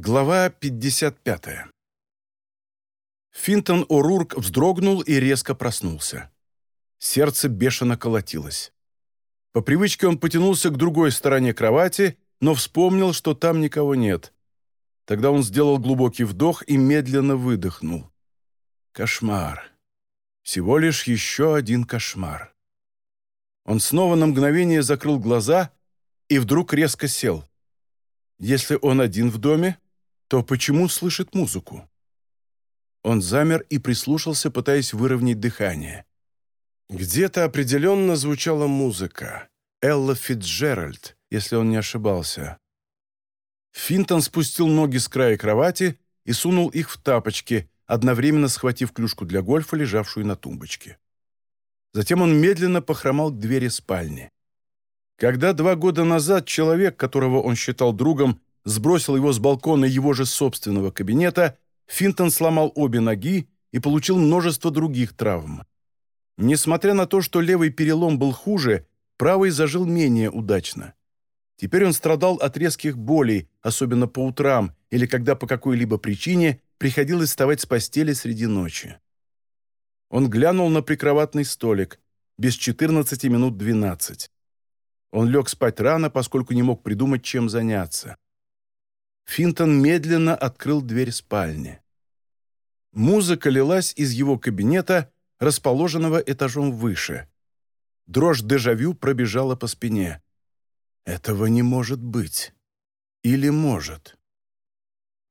Глава 55. Финтон О'Рурк вздрогнул и резко проснулся. Сердце бешено колотилось. По привычке он потянулся к другой стороне кровати, но вспомнил, что там никого нет. Тогда он сделал глубокий вдох и медленно выдохнул. Кошмар. Всего лишь еще один кошмар. Он снова на мгновение закрыл глаза и вдруг резко сел. Если он один в доме, то почему слышит музыку? Он замер и прислушался, пытаясь выровнять дыхание. Где-то определенно звучала музыка. Элла Фитджеральд, если он не ошибался. Финтон спустил ноги с края кровати и сунул их в тапочки, одновременно схватив клюшку для гольфа, лежавшую на тумбочке. Затем он медленно похромал к двери спальни. Когда два года назад человек, которого он считал другом, сбросил его с балкона его же собственного кабинета, Финтон сломал обе ноги и получил множество других травм. Несмотря на то, что левый перелом был хуже, правый зажил менее удачно. Теперь он страдал от резких болей, особенно по утрам или когда по какой-либо причине приходилось вставать с постели среди ночи. Он глянул на прикроватный столик, без 14 минут 12. Он лег спать рано, поскольку не мог придумать, чем заняться. Финтон медленно открыл дверь спальни. Музыка лилась из его кабинета, расположенного этажом выше. Дрожь дежавю пробежала по спине. Этого не может быть. Или может.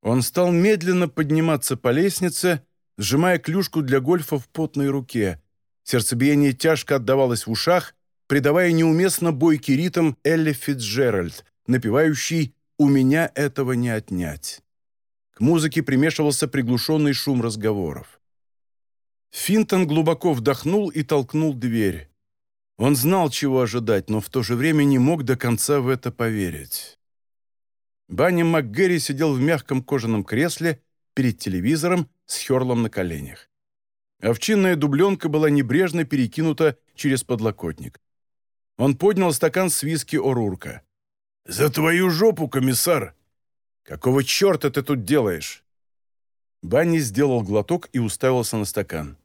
Он стал медленно подниматься по лестнице, сжимая клюшку для гольфа в потной руке. Сердцебиение тяжко отдавалось в ушах, придавая неуместно бойкий ритм Элли Фитцджеральд, напевающий у меня этого не отнять. К музыке примешивался приглушенный шум разговоров. Финтон глубоко вдохнул и толкнул дверь. Он знал, чего ожидать, но в то же время не мог до конца в это поверить. Банни МакГерри сидел в мягком кожаном кресле перед телевизором с Херлом на коленях. Овчинная дубленка была небрежно перекинута через подлокотник. Он поднял стакан с виски Орурка. «За твою жопу, комиссар!» «Какого черта ты тут делаешь?» Банни сделал глоток и уставился на стакан.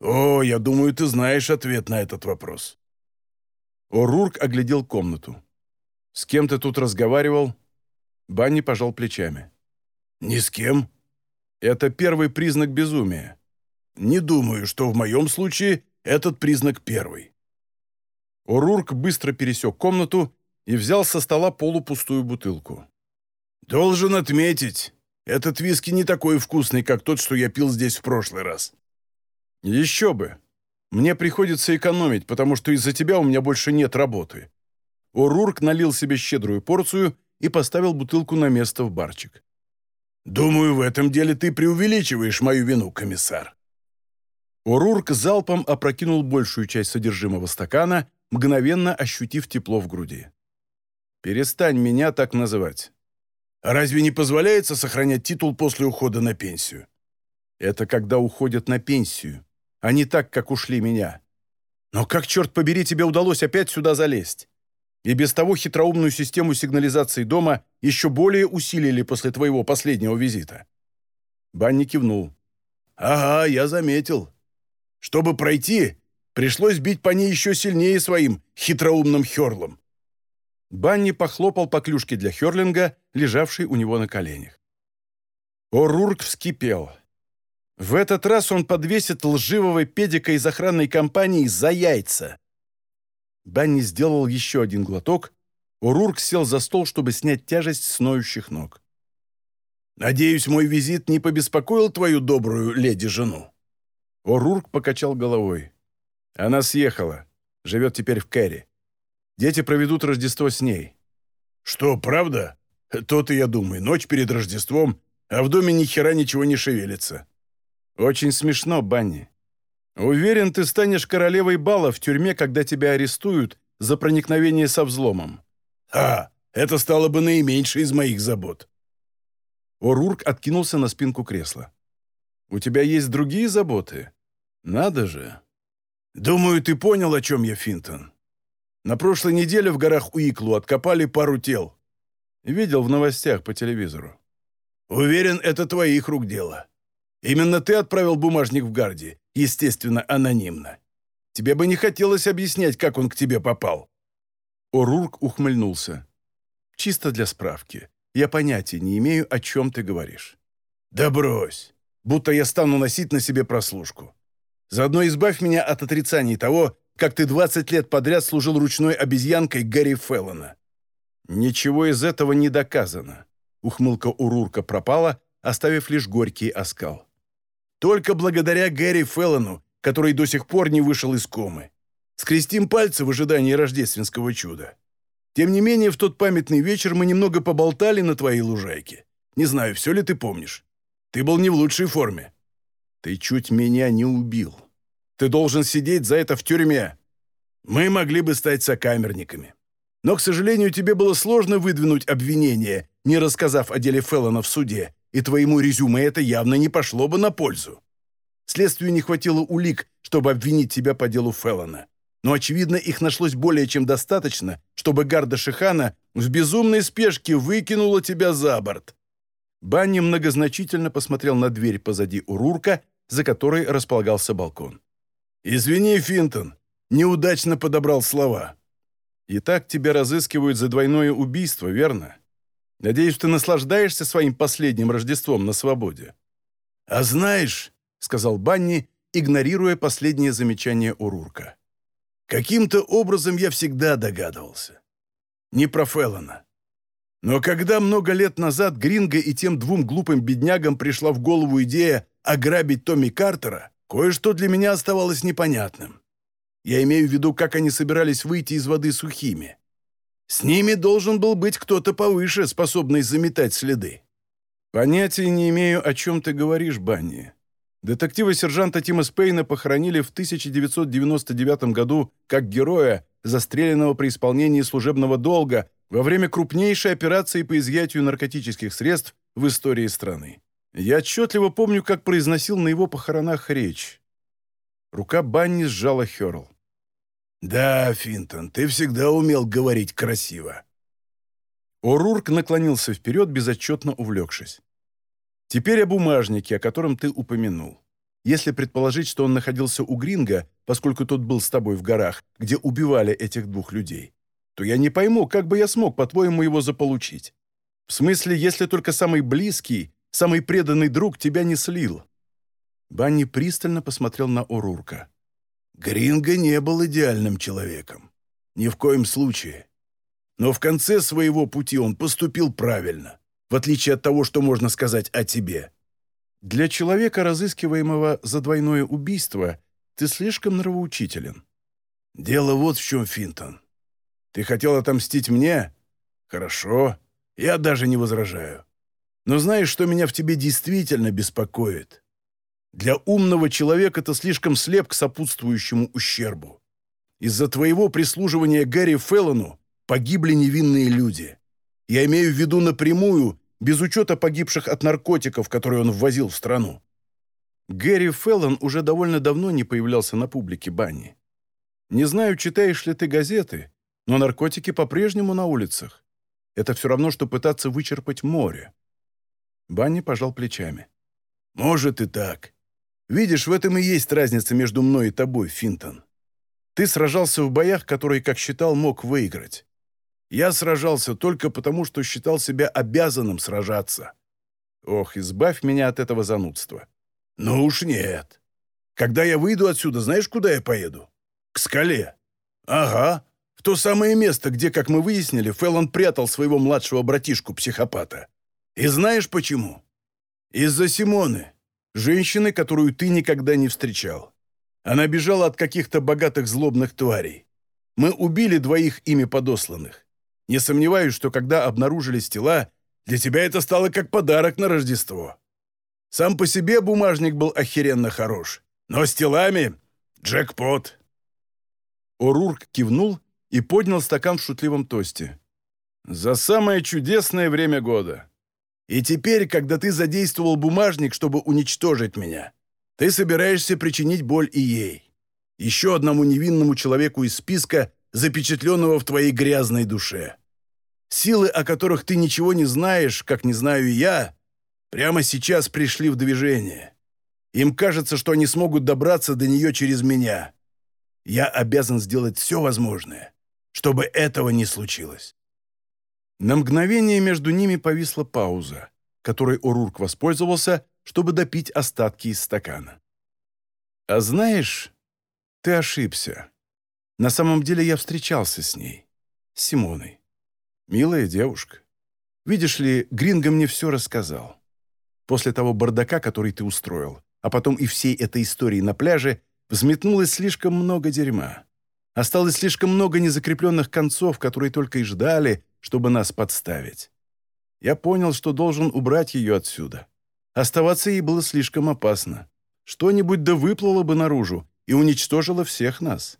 «О, я думаю, ты знаешь ответ на этот вопрос». О'Рурк оглядел комнату. «С кем ты тут разговаривал?» Банни пожал плечами. «Ни с кем». «Это первый признак безумия». «Не думаю, что в моем случае этот признак первый». О'Рурк быстро пересек комнату и взял со стола полупустую бутылку. «Должен отметить, этот виски не такой вкусный, как тот, что я пил здесь в прошлый раз». «Еще бы. Мне приходится экономить, потому что из-за тебя у меня больше нет работы». О'Рурк налил себе щедрую порцию и поставил бутылку на место в барчик. «Думаю, в этом деле ты преувеличиваешь мою вину, комиссар». О'Рурк залпом опрокинул большую часть содержимого стакана, мгновенно ощутив тепло в груди. Перестань меня так называть. Разве не позволяется сохранять титул после ухода на пенсию? Это когда уходят на пенсию, а не так, как ушли меня. Но как, черт побери, тебе удалось опять сюда залезть? И без того хитроумную систему сигнализации дома еще более усилили после твоего последнего визита. Банни кивнул. «Ага, я заметил. Чтобы пройти, пришлось бить по ней еще сильнее своим хитроумным херлом. Банни похлопал по клюшке для херлинга, лежавшей у него на коленях. О'Рурк вскипел. В этот раз он подвесит лживого педика из охранной компании за яйца. Банни сделал еще один глоток. О'Рурк сел за стол, чтобы снять тяжесть с ноющих ног. «Надеюсь, мой визит не побеспокоил твою добрую леди-жену?» О'Рурк покачал головой. «Она съехала. Живет теперь в Кэрри. Дети проведут Рождество с ней». «Что, правда? То-то я думаю. Ночь перед Рождеством, а в доме ни хера ничего не шевелится». «Очень смешно, Банни. Уверен, ты станешь королевой бала в тюрьме, когда тебя арестуют за проникновение со взломом». «А, это стало бы наименьшей из моих забот». Орурк откинулся на спинку кресла. «У тебя есть другие заботы? Надо же». «Думаю, ты понял, о чем я, Финтон. На прошлой неделе в горах Уиклу откопали пару тел. Видел в новостях по телевизору. Уверен, это твоих рук дело. Именно ты отправил бумажник в Гарди, естественно, анонимно. Тебе бы не хотелось объяснять, как он к тебе попал». Орурк ухмыльнулся. «Чисто для справки. Я понятия не имею, о чем ты говоришь». «Да брось! Будто я стану носить на себе прослушку. Заодно избавь меня от отрицаний того, как ты 20 лет подряд служил ручной обезьянкой Гарри Феллона». «Ничего из этого не доказано». Ухмылка Урурка пропала, оставив лишь горький оскал. «Только благодаря Гэри Феллону который до сих пор не вышел из комы. Скрестим пальцы в ожидании рождественского чуда. Тем не менее, в тот памятный вечер мы немного поболтали на твоей лужайке. Не знаю, все ли ты помнишь. Ты был не в лучшей форме. Ты чуть меня не убил. Ты должен сидеть за это в тюрьме. Мы могли бы стать сокамерниками. Но, к сожалению, тебе было сложно выдвинуть обвинение, не рассказав о деле Феллона в суде, и твоему резюме это явно не пошло бы на пользу. Следствию не хватило улик, чтобы обвинить тебя по делу Феллона. Но, очевидно, их нашлось более чем достаточно, чтобы гарда Шихана в безумной спешке выкинула тебя за борт. Банни многозначительно посмотрел на дверь позади Урурка, за которой располагался балкон. «Извини, Финтон, неудачно подобрал слова. И так тебя разыскивают за двойное убийство, верно? Надеюсь, ты наслаждаешься своим последним Рождеством на свободе». «А знаешь, — сказал Банни, игнорируя последнее замечание Урурка. «Каким-то образом я всегда догадывался. Не про Феллона. Но когда много лет назад Гринго и тем двум глупым беднягам пришла в голову идея ограбить Томми Картера, кое-что для меня оставалось непонятным. Я имею в виду, как они собирались выйти из воды сухими. С ними должен был быть кто-то повыше, способный заметать следы. Понятия не имею, о чем ты говоришь, Банни. Детектива-сержанта Тима Спейна похоронили в 1999 году как героя, застреленного при исполнении служебного долга во время крупнейшей операции по изъятию наркотических средств в истории страны. Я отчетливо помню, как произносил на его похоронах речь. Рука Банни сжала Хёрл. «Да, Финтон, ты всегда умел говорить красиво». О'Рурк наклонился вперед, безотчетно увлекшись. Теперь о бумажнике, о котором ты упомянул. Если предположить, что он находился у Гринга, поскольку тот был с тобой в горах, где убивали этих двух людей, то я не пойму, как бы я смог, по-твоему, его заполучить. В смысле, если только самый близкий, самый преданный друг тебя не слил». Банни пристально посмотрел на Орурка. «Гринго не был идеальным человеком. Ни в коем случае. Но в конце своего пути он поступил правильно в отличие от того, что можно сказать о тебе. Для человека, разыскиваемого за двойное убийство, ты слишком нравоучителен. Дело вот в чем, Финтон. Ты хотел отомстить мне? Хорошо, я даже не возражаю. Но знаешь, что меня в тебе действительно беспокоит? Для умного человека ты слишком слеп к сопутствующему ущербу. Из-за твоего прислуживания Гарри Феллону погибли невинные люди. Я имею в виду напрямую без учета погибших от наркотиков, которые он ввозил в страну. Гэри Феллон уже довольно давно не появлялся на публике Банни. Не знаю, читаешь ли ты газеты, но наркотики по-прежнему на улицах. Это все равно, что пытаться вычерпать море. Банни пожал плечами. «Может и так. Видишь, в этом и есть разница между мной и тобой, Финтон. Ты сражался в боях, которые, как считал, мог выиграть. Я сражался только потому, что считал себя обязанным сражаться. Ох, избавь меня от этого занудства. Ну уж нет. Когда я выйду отсюда, знаешь, куда я поеду? К скале. Ага, в то самое место, где, как мы выяснили, Феллон прятал своего младшего братишку-психопата. И знаешь почему? Из-за Симоны, женщины, которую ты никогда не встречал. Она бежала от каких-то богатых злобных тварей. Мы убили двоих ими подосланных. Не сомневаюсь, что когда обнаружились тела, для тебя это стало как подарок на Рождество. Сам по себе бумажник был охеренно хорош, но с телами — джекпот». Орурк кивнул и поднял стакан в шутливом тосте. «За самое чудесное время года. И теперь, когда ты задействовал бумажник, чтобы уничтожить меня, ты собираешься причинить боль и ей. Еще одному невинному человеку из списка, запечатленного в твоей грязной душе. Силы, о которых ты ничего не знаешь, как не знаю и я, Прямо сейчас пришли в движение. Им кажется, что они смогут добраться до нее через меня. Я обязан сделать все возможное, чтобы этого не случилось». На мгновение между ними повисла пауза, которой Урурк воспользовался, чтобы допить остатки из стакана. «А знаешь, ты ошибся. На самом деле я встречался с ней, с Симоной. Милая девушка. Видишь ли, Гринго мне все рассказал. После того бардака, который ты устроил, а потом и всей этой истории на пляже, взметнулось слишком много дерьма. Осталось слишком много незакрепленных концов, которые только и ждали, чтобы нас подставить. Я понял, что должен убрать ее отсюда. Оставаться ей было слишком опасно. Что-нибудь да выплыло бы наружу и уничтожило всех нас.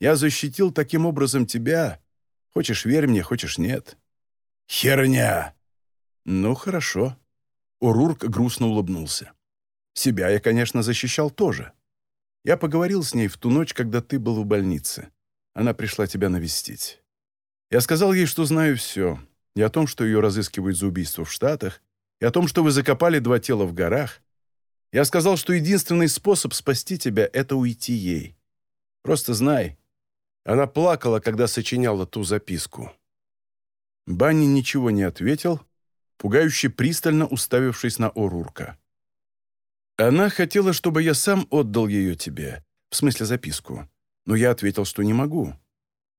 Я защитил таким образом тебя. Хочешь, верь мне, хочешь, нет. Херня! Ну, хорошо. Урурк грустно улыбнулся. Себя я, конечно, защищал тоже. Я поговорил с ней в ту ночь, когда ты был в больнице. Она пришла тебя навестить. Я сказал ей, что знаю все. И о том, что ее разыскивают за убийство в Штатах, и о том, что вы закопали два тела в горах. Я сказал, что единственный способ спасти тебя — это уйти ей. Просто знай». Она плакала, когда сочиняла ту записку. Банни ничего не ответил, пугающе пристально уставившись на Орурка. Она хотела, чтобы я сам отдал ее тебе, в смысле записку. Но я ответил, что не могу.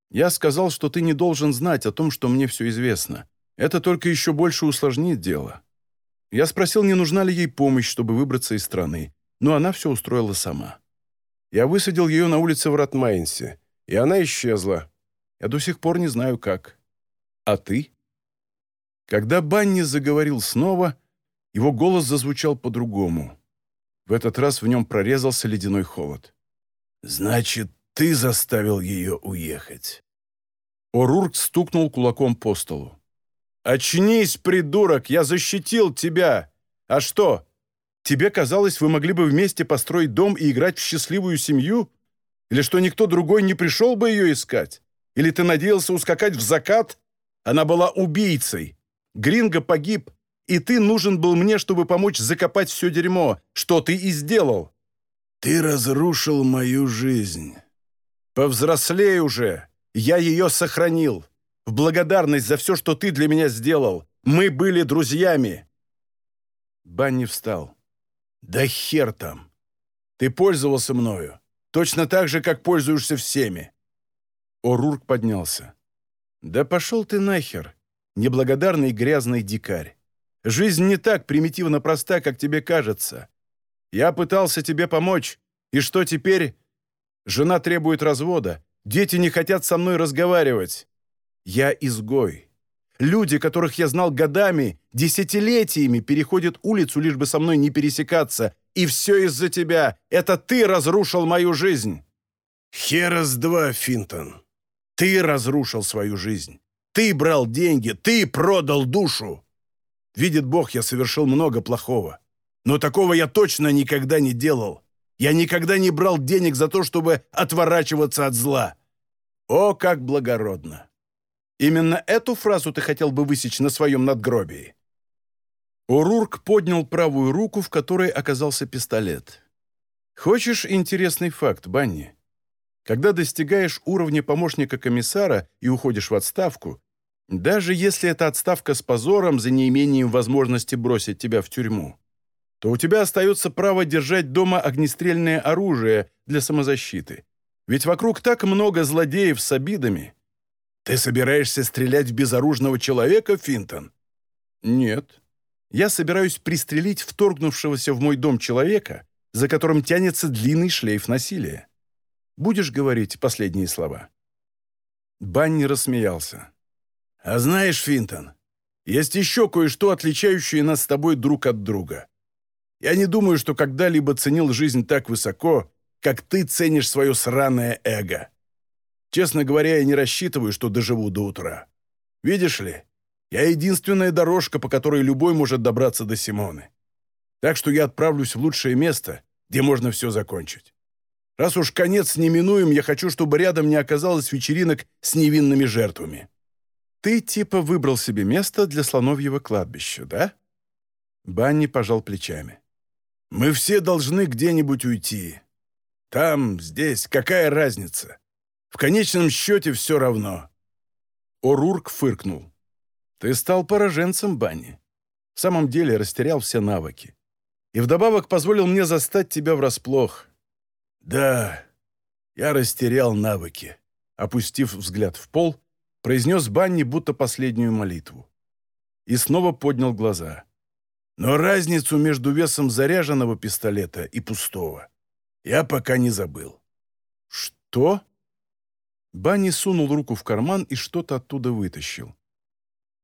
Я сказал, что ты не должен знать о том, что мне все известно. Это только еще больше усложнит дело. Я спросил, не нужна ли ей помощь, чтобы выбраться из страны, но она все устроила сама. Я высадил ее на улице в Ратмайнсе, и она исчезла. Я до сих пор не знаю, как. А ты? Когда Банни заговорил снова, его голос зазвучал по-другому. В этот раз в нем прорезался ледяной холод. «Значит, ты заставил ее уехать?» Орурк стукнул кулаком по столу. «Очнись, придурок! Я защитил тебя! А что? Тебе казалось, вы могли бы вместе построить дом и играть в счастливую семью? Или что никто другой не пришел бы ее искать? Или ты надеялся ускакать в закат? Она была убийцей. Гринго погиб, и ты нужен был мне, чтобы помочь закопать все дерьмо, что ты и сделал. Ты разрушил мою жизнь. Повзрослей уже. Я ее сохранил. В благодарность за все, что ты для меня сделал. Мы были друзьями. Банни встал. Да хер там. Ты пользовался мною. Точно так же, как пользуешься всеми. Орурк поднялся. Да пошел ты нахер, неблагодарный грязный дикарь. Жизнь не так примитивно проста, как тебе кажется. Я пытался тебе помочь, и что теперь? Жена требует развода, дети не хотят со мной разговаривать. Я изгой. Люди, которых я знал годами, десятилетиями, переходят улицу, лишь бы со мной не пересекаться. И все из-за тебя. Это ты разрушил мою жизнь. Херас два, Финтон. Ты разрушил свою жизнь. Ты брал деньги, ты продал душу. Видит Бог, я совершил много плохого. Но такого я точно никогда не делал. Я никогда не брал денег за то, чтобы отворачиваться от зла. О, как благородно! Именно эту фразу ты хотел бы высечь на своем надгробии?» Урурк поднял правую руку, в которой оказался пистолет. «Хочешь интересный факт, Банни? Когда достигаешь уровня помощника комиссара и уходишь в отставку, даже если это отставка с позором за неимением возможности бросить тебя в тюрьму, то у тебя остается право держать дома огнестрельное оружие для самозащиты. Ведь вокруг так много злодеев с обидами. Ты собираешься стрелять в безоружного человека, Финтон? Нет. Я собираюсь пристрелить вторгнувшегося в мой дом человека, за которым тянется длинный шлейф насилия. Будешь говорить последние слова?» Банни рассмеялся. А знаешь, Финтон, есть еще кое-что, отличающее нас с тобой друг от друга. Я не думаю, что когда-либо ценил жизнь так высоко, как ты ценишь свое сраное эго. Честно говоря, я не рассчитываю, что доживу до утра. Видишь ли, я единственная дорожка, по которой любой может добраться до Симоны. Так что я отправлюсь в лучшее место, где можно все закончить. Раз уж конец неминуем, я хочу, чтобы рядом не оказалось вечеринок с невинными жертвами. Ты типа выбрал себе место для слоновьего кладбища, да? Банни пожал плечами. «Мы все должны где-нибудь уйти. Там, здесь, какая разница? В конечном счете все равно». Орурк фыркнул. «Ты стал пораженцем, Банни. В самом деле растерял все навыки. И вдобавок позволил мне застать тебя врасплох». «Да, я растерял навыки», — опустив взгляд в пол, произнес Банни будто последнюю молитву. И снова поднял глаза. «Но разницу между весом заряженного пистолета и пустого я пока не забыл». «Что?» Банни сунул руку в карман и что-то оттуда вытащил.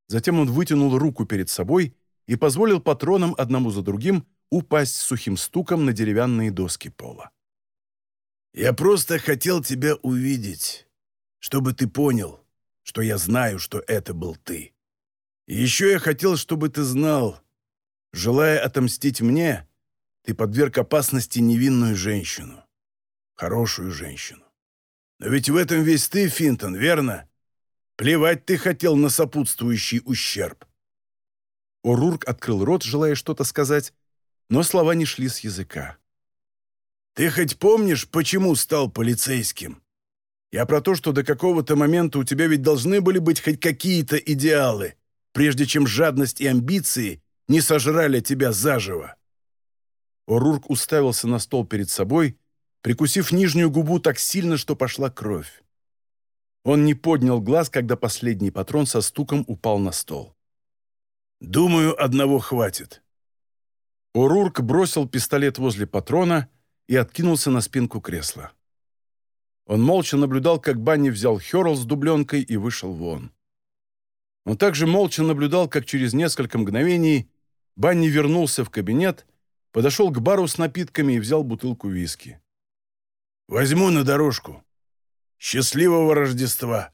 Затем он вытянул руку перед собой и позволил патронам одному за другим упасть сухим стуком на деревянные доски пола. «Я просто хотел тебя увидеть, чтобы ты понял, что я знаю, что это был ты. И еще я хотел, чтобы ты знал, желая отомстить мне, ты подверг опасности невинную женщину, хорошую женщину. Но ведь в этом весь ты, Финтон, верно? Плевать ты хотел на сопутствующий ущерб». Орурк открыл рот, желая что-то сказать, но слова не шли с языка. «Ты хоть помнишь, почему стал полицейским? Я про то, что до какого-то момента у тебя ведь должны были быть хоть какие-то идеалы, прежде чем жадность и амбиции не сожрали тебя заживо». Орурк уставился на стол перед собой, прикусив нижнюю губу так сильно, что пошла кровь. Он не поднял глаз, когда последний патрон со стуком упал на стол. «Думаю, одного хватит». Орурк бросил пистолет возле патрона и откинулся на спинку кресла. Он молча наблюдал, как Банни взял Хёрл с дубленкой и вышел вон. Он также молча наблюдал, как через несколько мгновений Банни вернулся в кабинет, подошел к бару с напитками и взял бутылку виски. «Возьму на дорожку. Счастливого Рождества!»